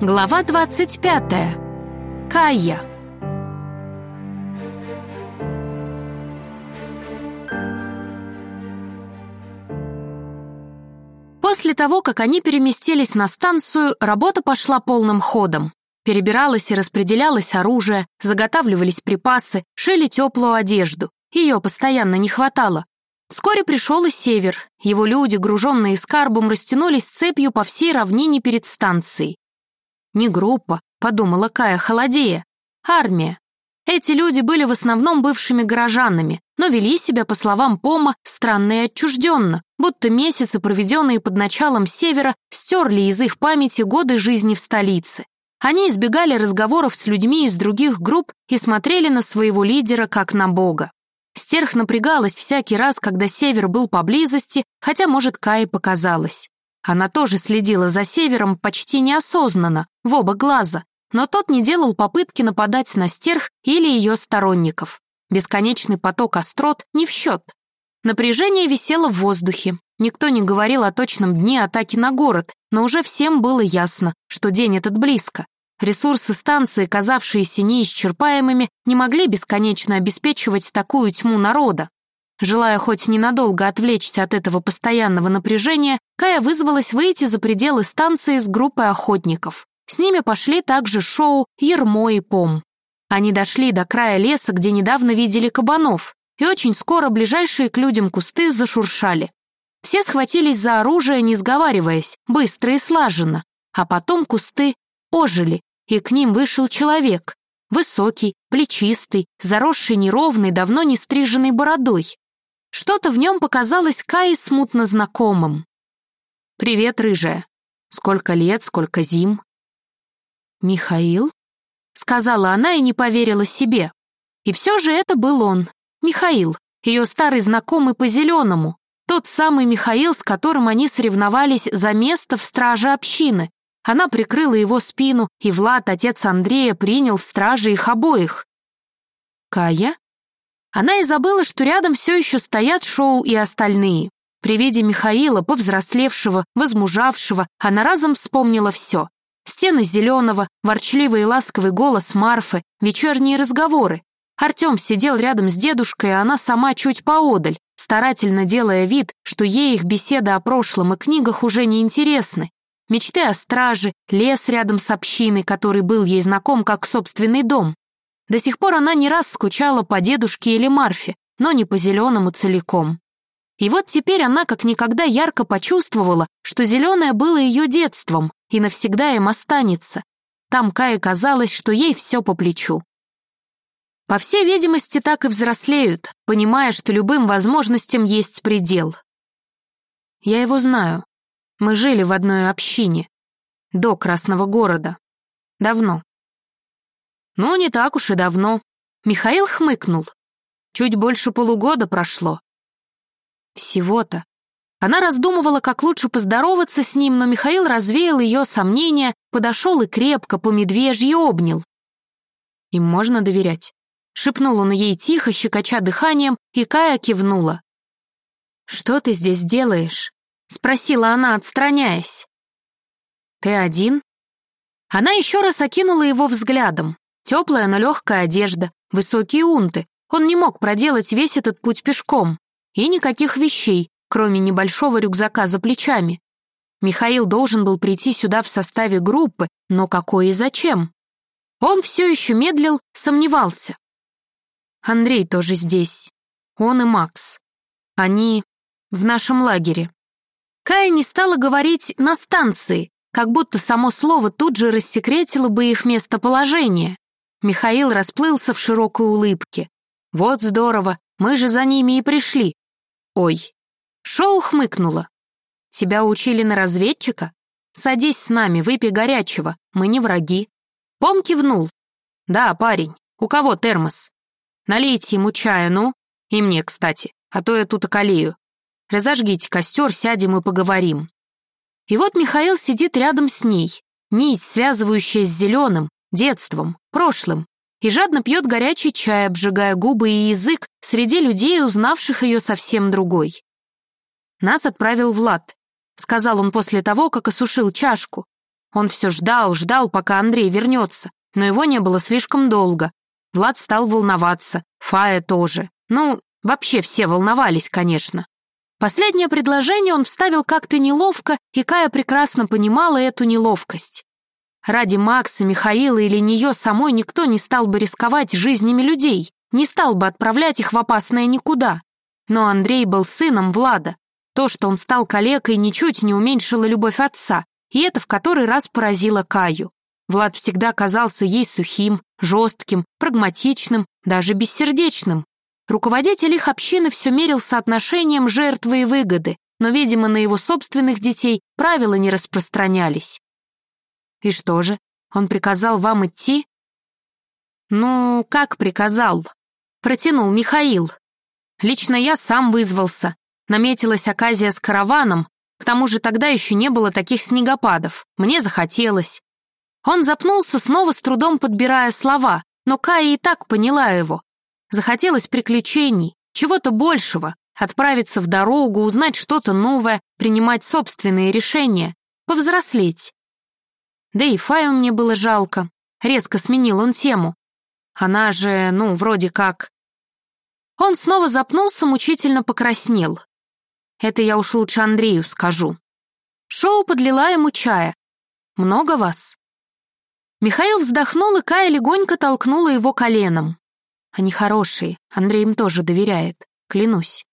Глава 25. Кая. После того, как они переместились на станцию, работа пошла полным ходом. Перебиралось и распределялось оружие, заготавливались припасы, шили теплую одежду. Ее постоянно не хватало. Вскоре пришел и север. Его люди, груженные скарбом, растянулись цепью по всей равнине перед станцией. Не группа, подумала Кая холодея. Армия. Эти люди были в основном бывшими горожанами, но вели себя, по словам Пома, странно и отчужденно, будто месяцы, проведенные под началом Севера, стерли из их памяти годы жизни в столице. Они избегали разговоров с людьми из других групп и смотрели на своего лидера как на бога. Стерх напрягалась всякий раз, когда Север был поблизости, хотя, может, Кае показалось. Она тоже следила за Севером почти неосознанно, в оба глаза, но тот не делал попытки нападать на стерх или ее сторонников. Бесконечный поток острот не в счет. Напряжение висело в воздухе. Никто не говорил о точном дне атаки на город, но уже всем было ясно, что день этот близко. Ресурсы станции, казавшиеся неисчерпаемыми, не могли бесконечно обеспечивать такую тьму народа. Желая хоть ненадолго отвлечься от этого постоянного напряжения, Кая вызвалась выйти за пределы станции с группой охотников. С ними пошли также Шоу, Ермо и Пом. Они дошли до края леса, где недавно видели кабанов, и очень скоро ближайшие к людям кусты зашуршали. Все схватились за оружие, не сговариваясь, быстро и слаженно. А потом кусты ожили, и к ним вышел человек. Высокий, плечистый, заросший неровной, давно не стриженной бородой. Что-то в нем показалось Кае смутно знакомым. «Привет, рыжая. Сколько лет, сколько зим?» «Михаил?» — сказала она и не поверила себе. И все же это был он, Михаил, ее старый знакомый по зеленому, тот самый Михаил, с которым они соревновались за место в страже общины. Она прикрыла его спину, и Влад, отец Андрея, принял в страже их обоих. «Кая?» Она и забыла, что рядом все еще стоят Шоу и остальные. При виде Михаила, повзрослевшего, возмужавшего, она разом вспомнила все. Стены зеленого, ворчливый и ласковый голос Марфы, вечерние разговоры. Артем сидел рядом с дедушкой, а она сама чуть поодаль, старательно делая вид, что ей их беседа о прошлом и книгах уже не интересны. Мечты о страже, лес рядом с общиной, который был ей знаком как собственный дом. До сих пор она не раз скучала по дедушке или Марфе, но не по зеленому целиком. И вот теперь она как никогда ярко почувствовала, что зеленое было ее детством и навсегда им останется. Там Кае казалось, что ей все по плечу. По всей видимости, так и взрослеют, понимая, что любым возможностям есть предел. Я его знаю. Мы жили в одной общине. До Красного города. Давно. «Ну, не так уж и давно». Михаил хмыкнул. «Чуть больше полугода прошло». Всего-то. Она раздумывала, как лучше поздороваться с ним, но Михаил развеял ее сомнения, подошел и крепко по медвежьи обнял. «Им можно доверять?» Шепнул он ей тихо, щекоча дыханием, и Кая кивнула. «Что ты здесь делаешь?» — спросила она, отстраняясь. «Ты один?» Она еще раз окинула его взглядом. Теплая, но легкая одежда, высокие унты. Он не мог проделать весь этот путь пешком. И никаких вещей, кроме небольшого рюкзака за плечами. Михаил должен был прийти сюда в составе группы, но какой и зачем? Он все еще медлил, сомневался. Андрей тоже здесь. Он и Макс. Они в нашем лагере. Кая не стала говорить «на станции», как будто само слово тут же рассекретило бы их местоположение. Михаил расплылся в широкой улыбке. «Вот здорово, мы же за ними и пришли». «Ой». Шоу хмыкнула. «Тебя учили на разведчика? Садись с нами, выпей горячего, мы не враги». Пом кивнул. «Да, парень, у кого термос?» «Налейте ему чая, ну, и мне, кстати, а то я тут околею. Разожгите костер, сядем и поговорим». И вот Михаил сидит рядом с ней, нить, связывающая с зеленым, детством, прошлым, и жадно пьет горячий чай, обжигая губы и язык среди людей, узнавших ее совсем другой. «Нас отправил Влад», — сказал он после того, как осушил чашку. Он все ждал, ждал, пока Андрей вернется, но его не было слишком долго. Влад стал волноваться, Фая тоже. Ну, вообще все волновались, конечно. Последнее предложение он вставил как-то неловко, и Кая прекрасно понимала эту неловкость. Ради Макса, Михаила или нее самой никто не стал бы рисковать жизнями людей, не стал бы отправлять их в опасное никуда. Но Андрей был сыном Влада. То, что он стал калекой, ничуть не уменьшило любовь отца, и это в который раз поразило Каю. Влад всегда казался ей сухим, жестким, прагматичным, даже бессердечным. Руководитель их общины все мерил соотношением жертвы и выгоды, но, видимо, на его собственных детей правила не распространялись. И что же, он приказал вам идти? Ну, как приказал? Протянул Михаил. Лично я сам вызвался. Наметилась оказия с караваном, к тому же тогда еще не было таких снегопадов. Мне захотелось. Он запнулся, снова с трудом подбирая слова, но Кая и так поняла его. Захотелось приключений, чего-то большего, отправиться в дорогу, узнать что-то новое, принимать собственные решения, повзрослеть. Да и Фаю мне было жалко. Резко сменил он тему. Она же, ну, вроде как... Он снова запнулся, мучительно покраснел. Это я уж лучше Андрею скажу. Шоу подлила ему чая. Много вас? Михаил вздохнул, и Кая легонько толкнула его коленом. Они хорошие, Андрей им тоже доверяет, клянусь.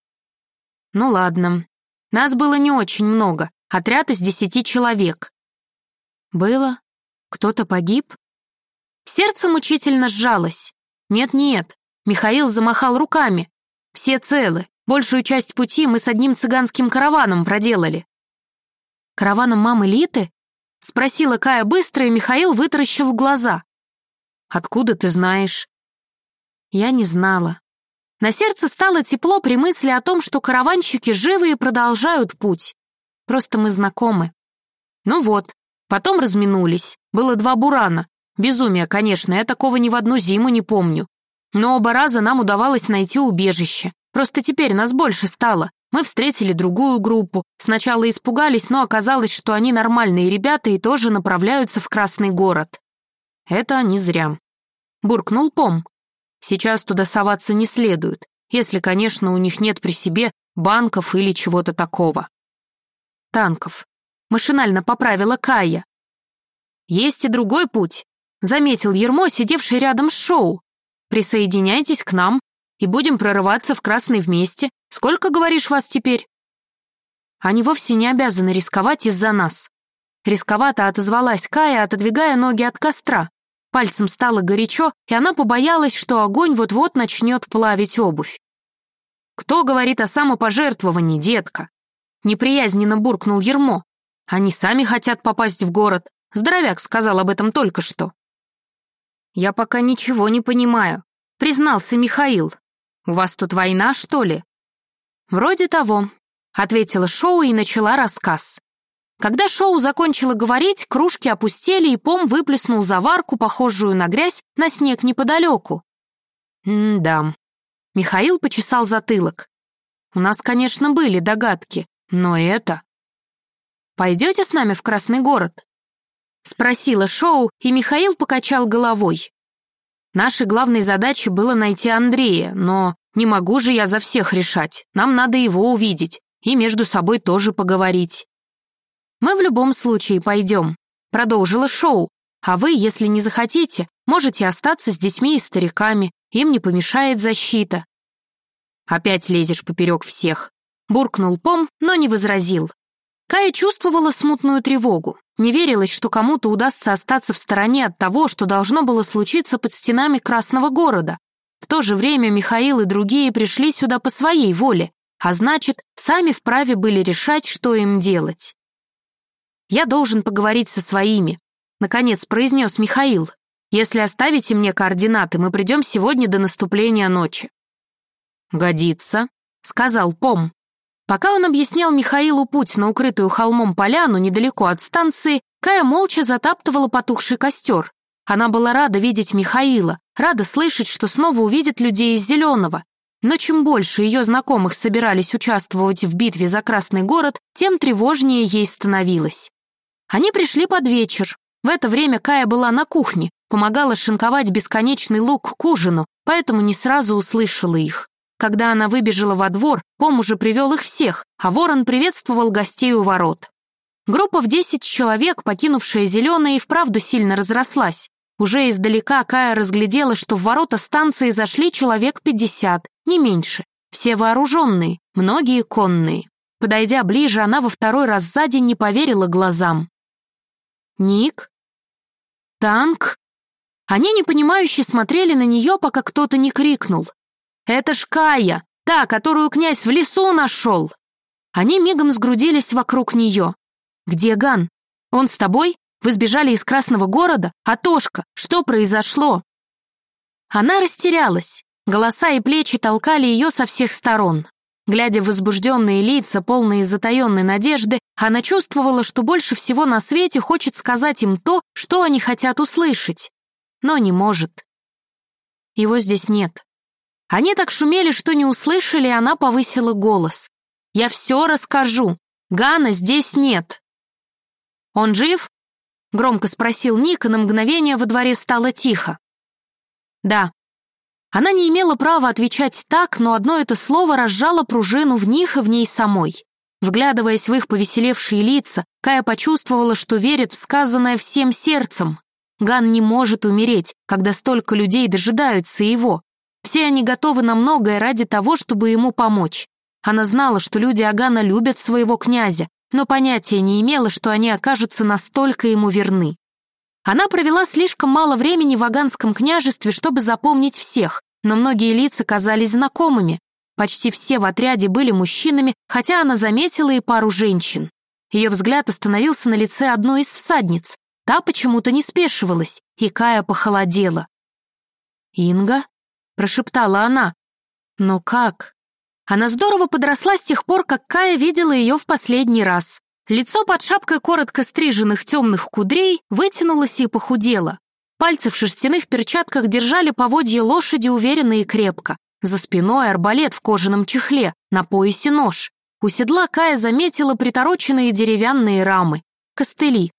Ну ладно. Нас было не очень много, отряд из десяти человек. Было? Кто-то погиб? Сердце мучительно сжалось. Нет-нет, Михаил замахал руками. Все целы, большую часть пути мы с одним цыганским караваном проделали. Караваном мамы Литы? Спросила Кая быстро, и Михаил вытаращил глаза. «Откуда ты знаешь?» Я не знала. На сердце стало тепло при мысли о том, что караванщики живы и продолжают путь. Просто мы знакомы. Ну вот, потом разминулись. Было два бурана. Безумие, конечно, я такого ни в одну зиму не помню. Но оба раза нам удавалось найти убежище. Просто теперь нас больше стало. Мы встретили другую группу. Сначала испугались, но оказалось, что они нормальные ребята и тоже направляются в Красный город. Это они зря. Буркнул Пом. Сейчас туда соваться не следует, если, конечно, у них нет при себе банков или чего-то такого. Танков. Машинально поправила Кая. Есть и другой путь, заметил Ермо, сидевший рядом с шоу. Присоединяйтесь к нам, и будем прорываться в Красный вместе. Сколько, говоришь, вас теперь?» Они вовсе не обязаны рисковать из-за нас. Рисковато отозвалась Кая, отодвигая ноги от костра. Пальцем стало горячо, и она побоялась, что огонь вот-вот начнет плавить обувь. «Кто говорит о самопожертвовании, детка?» Неприязненно буркнул Ермо. «Они сами хотят попасть в город. Здоровяк сказал об этом только что». «Я пока ничего не понимаю», — признался Михаил. «У вас тут война, что ли?» «Вроде того», — ответила Шоу и начала рассказ. Когда Шоу закончила говорить, кружки опустели, и Пом выплеснул заварку, похожую на грязь, на снег неподалеку. «М-да». Михаил почесал затылок. «У нас, конечно, были догадки, но это...» «Пойдете с нами в Красный город?» Спросила Шоу, и Михаил покачал головой. Нашей главной задачей было найти Андрея, но не могу же я за всех решать. Нам надо его увидеть и между собой тоже поговорить. Мы в любом случае пойдем, продолжила шоу. А вы, если не захотите, можете остаться с детьми и стариками, им не помешает защита. Опять лезешь поперек всех. Буркнул Пом, но не возразил. Кая чувствовала смутную тревогу. Не верилось, что кому-то удастся остаться в стороне от того, что должно было случиться под стенами Красного города. В то же время Михаил и другие пришли сюда по своей воле, а значит, сами вправе были решать, что им делать. «Я должен поговорить со своими», — наконец произнес Михаил. «Если оставите мне координаты, мы придем сегодня до наступления ночи». «Годится», — сказал Пом. Пока он объяснял Михаилу путь на укрытую холмом поляну недалеко от станции, Кая молча затаптывала потухший костер. Она была рада видеть Михаила, рада слышать, что снова увидит людей из Зеленого. Но чем больше ее знакомых собирались участвовать в битве за Красный город, тем тревожнее ей становилось. Они пришли под вечер. В это время Кая была на кухне, помогала шинковать бесконечный лук к ужину, поэтому не сразу услышала их. Когда она выбежала во двор, Пом уже привел их всех, а ворон приветствовал гостей у ворот. Группа в десять человек, покинувшая зеленое, и вправду сильно разрослась. Уже издалека Кая разглядела, что в ворота станции зашли человек пятьдесят, не меньше. Все вооруженные, многие конные. Подойдя ближе, она во второй раз за день не поверила глазам. «Ник? Танк?» Они непонимающе смотрели на нее, пока кто-то не крикнул. «Это ж Кая, та, которую князь в лесу нашел!» Они мигом сгрудились вокруг нее. «Где Ган? Он с тобой? Вы сбежали из Красного города? А Тошка, что произошло?» Она растерялась. Голоса и плечи толкали ее со всех сторон. Глядя в возбужденные лица, полные затаенной надежды, она чувствовала, что больше всего на свете хочет сказать им то, что они хотят услышать. Но не может. Его здесь нет. Они так шумели, что не услышали, и она повысила голос. «Я все расскажу. Гана здесь нет». «Он жив?» — громко спросил Ник, и на мгновение во дворе стало тихо. «Да», она не имела права отвечать так, но одно это слово разжало пружину в них и в ней самой. Вглядываясь в их повеселевшие лица, Кая почувствовала, что верит в сказанное всем сердцем. Ган не может умереть, когда столько людей дожидаются его. Все они готовы на многое ради того, чтобы ему помочь. Она знала, что люди Агана любят своего князя, но понятия не имела, что они окажутся настолько ему верны. Она провела слишком мало времени в Аганском княжестве, чтобы запомнить всех, но многие лица казались знакомыми. Почти все в отряде были мужчинами, хотя она заметила и пару женщин. Ее взгляд остановился на лице одной из всадниц. Та почему-то не спешивалась, и Кая похолодела. «Инга?» — прошептала она. «Но как?» Она здорово подросла с тех пор, как Кая видела ее в последний раз. Лицо под шапкой коротко стриженных темных кудрей вытянулось и похудело. Пальцы в шерстяных перчатках держали поводье лошади уверенно и крепко. За спиной арбалет в кожаном чехле, на поясе нож. У седла Кая заметила притороченные деревянные рамы. Костыли.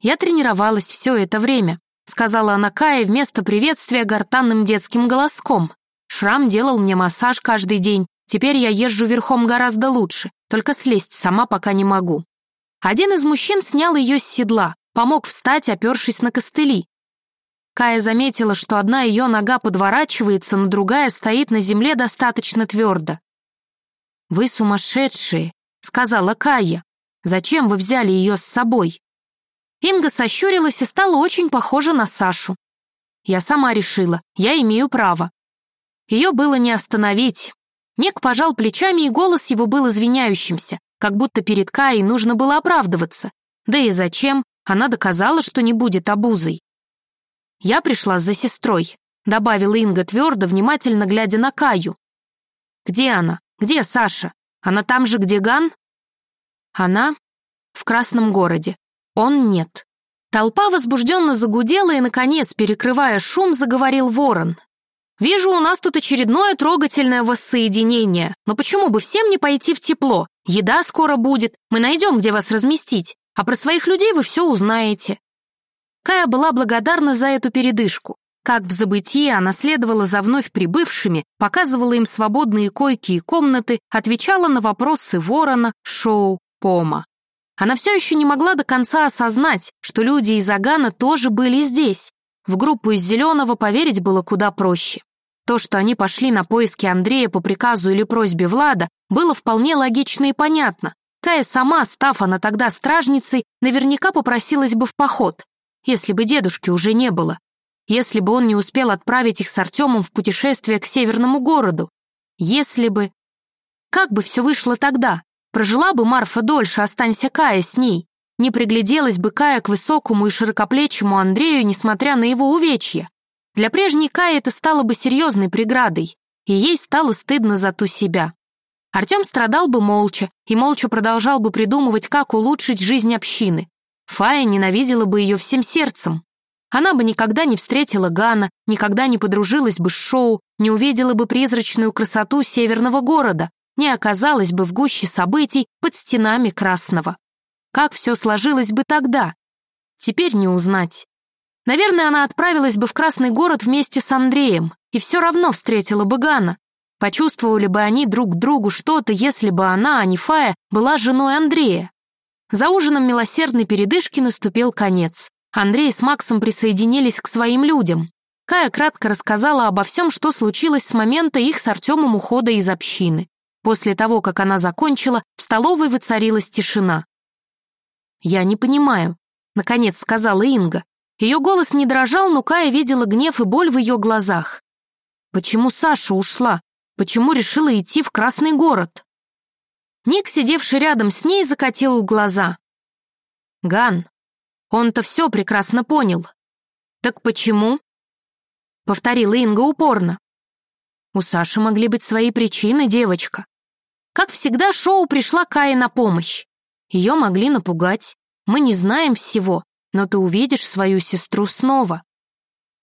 «Я тренировалась все это время», — сказала она Кае вместо приветствия гортанным детским голоском. «Шрам делал мне массаж каждый день, Теперь я езжу верхом гораздо лучше, только слезть сама пока не могу. Один из мужчин снял ее с седла, помог встать, опершись на костыли. Кая заметила, что одна ее нога подворачивается, но другая стоит на земле достаточно твердо. «Вы сумасшедшие», — сказала Кая. «Зачем вы взяли ее с собой?» Инга сощурилась и стала очень похожа на Сашу. Я сама решила, я имею право. Ее было не остановить, Нек пожал плечами, и голос его был извиняющимся, как будто перед Каей нужно было оправдываться. Да и зачем? Она доказала, что не будет обузой. «Я пришла за сестрой», — добавила Инга твердо, внимательно глядя на Каю. «Где она? Где Саша? Она там же, где Ган?» «Она в Красном городе. Он нет». Толпа возбужденно загудела, и, наконец, перекрывая шум, заговорил ворон. Вижу, у нас тут очередное трогательное воссоединение. Но почему бы всем не пойти в тепло? Еда скоро будет, мы найдем, где вас разместить. А про своих людей вы все узнаете». Кая была благодарна за эту передышку. Как в забытии она следовала за вновь прибывшими, показывала им свободные койки и комнаты, отвечала на вопросы Ворона, Шоу, Пома. Она все еще не могла до конца осознать, что люди из Агана тоже были здесь. В группу из Зеленого поверить было куда проще. То, что они пошли на поиски Андрея по приказу или просьбе Влада, было вполне логично и понятно. Кая сама, став она тогда стражницей, наверняка попросилась бы в поход, если бы дедушки уже не было, если бы он не успел отправить их с Артемом в путешествие к северному городу, если бы... Как бы все вышло тогда? Прожила бы Марфа дольше, останься Кая с ней. Не пригляделась бы Кая к высокому и широкоплечему Андрею, несмотря на его увечья. Для прежней Каи это стало бы серьезной преградой, и ей стало стыдно за ту себя. Артем страдал бы молча и молча продолжал бы придумывать, как улучшить жизнь общины. Фая ненавидела бы ее всем сердцем. Она бы никогда не встретила Гана, никогда не подружилась бы с Шоу, не увидела бы призрачную красоту северного города, не оказалась бы в гуще событий под стенами Красного. Как все сложилось бы тогда? Теперь не узнать. Наверное, она отправилась бы в Красный город вместе с Андреем и все равно встретила бы Гана. Почувствовали бы они друг другу что-то, если бы она, а не Фая, была женой Андрея. За ужином милосердной передышки наступил конец. Андрей с Максом присоединились к своим людям. Кая кратко рассказала обо всем, что случилось с момента их с Артемом ухода из общины. После того, как она закончила, в столовой воцарилась тишина. «Я не понимаю», — наконец сказала Инга. Ее голос не дрожал, но Кая видела гнев и боль в ее глазах. Почему Саша ушла? Почему решила идти в Красный город? Ник, сидевший рядом с ней, закатил глаза. Ган, он-то все прекрасно понял. Так почему? Повторила Инга упорно. У Саши могли быть свои причины, девочка. Как всегда, шоу пришла Кае на помощь. Ее могли напугать. Мы не знаем всего, но ты увидишь свою сестру снова.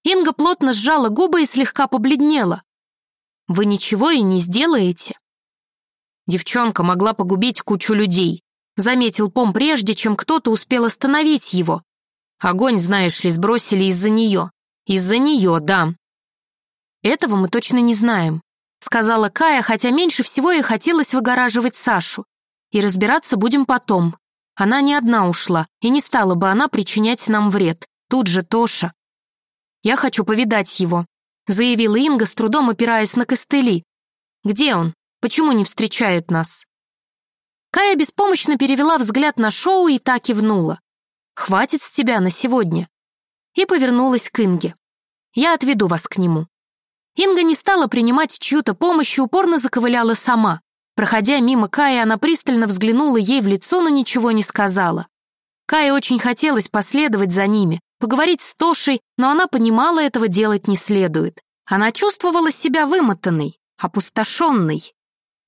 Инга плотно сжала губы и слегка побледнела. Вы ничего и не сделаете. Девчонка могла погубить кучу людей. Заметил Пом прежде, чем кто-то успел остановить его. Огонь, знаешь ли, сбросили из-за нее. Из-за нее, да. Этого мы точно не знаем, сказала Кая, хотя меньше всего ей хотелось выгораживать Сашу. И разбираться будем потом. Она не одна ушла, и не стала бы она причинять нам вред. Тут же Тоша. «Я хочу повидать его», — заявила Инга, с трудом опираясь на костыли. «Где он? Почему не встречает нас?» Кая беспомощно перевела взгляд на шоу и так кивнула. «Хватит с тебя на сегодня». И повернулась к Инге. «Я отведу вас к нему». Инга не стала принимать чью-то помощь и упорно заковыляла сама. Проходя мимо Каи, она пристально взглянула ей в лицо, но ничего не сказала. Кае очень хотелось последовать за ними, поговорить с Тошей, но она понимала, этого делать не следует. Она чувствовала себя вымотанной, опустошенной.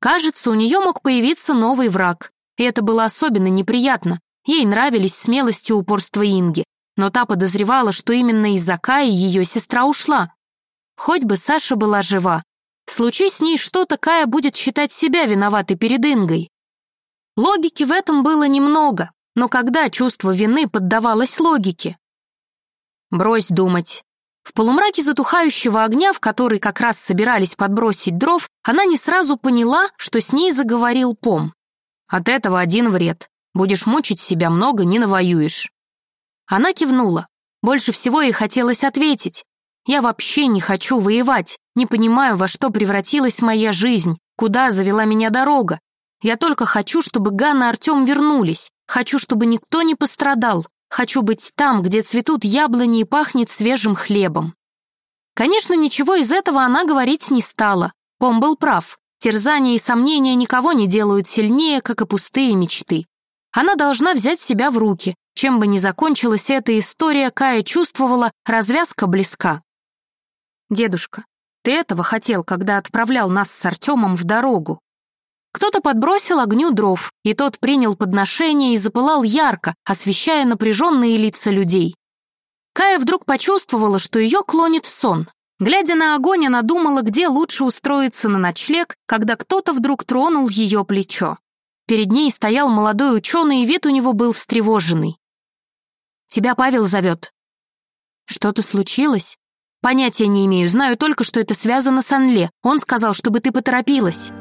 Кажется, у нее мог появиться новый враг, и это было особенно неприятно. Ей нравились смелость и упорство Инги, но та подозревала, что именно из-за Каи ее сестра ушла. Хоть бы Саша была жива, Случись с ней что-то, Кая будет считать себя виноватой перед Ингой. Логики в этом было немного, но когда чувство вины поддавалось логике? Брось думать. В полумраке затухающего огня, в который как раз собирались подбросить дров, она не сразу поняла, что с ней заговорил Пом. От этого один вред. Будешь мучить себя много, не навоюешь. Она кивнула. Больше всего ей хотелось ответить. Я вообще не хочу воевать, не понимаю, во что превратилась моя жизнь, куда завела меня дорога. Я только хочу, чтобы Ганна и Артем вернулись, хочу, чтобы никто не пострадал, хочу быть там, где цветут яблони и пахнет свежим хлебом. Конечно, ничего из этого она говорить не стала. Пом был прав. Терзания и сомнения никого не делают сильнее, как и пустые мечты. Она должна взять себя в руки. Чем бы ни закончилась эта история, Кая чувствовала, развязка близка. «Дедушка, ты этого хотел, когда отправлял нас с Артемом в дорогу?» Кто-то подбросил огню дров, и тот принял подношение и запылал ярко, освещая напряженные лица людей. Кая вдруг почувствовала, что ее клонит в сон. Глядя на огонь, она думала, где лучше устроиться на ночлег, когда кто-то вдруг тронул ее плечо. Перед ней стоял молодой ученый, и вид у него был встревоженный. «Тебя Павел зовет». «Что-то случилось?» «Понятия не имею, знаю только, что это связано с Анле. Он сказал, чтобы ты поторопилась».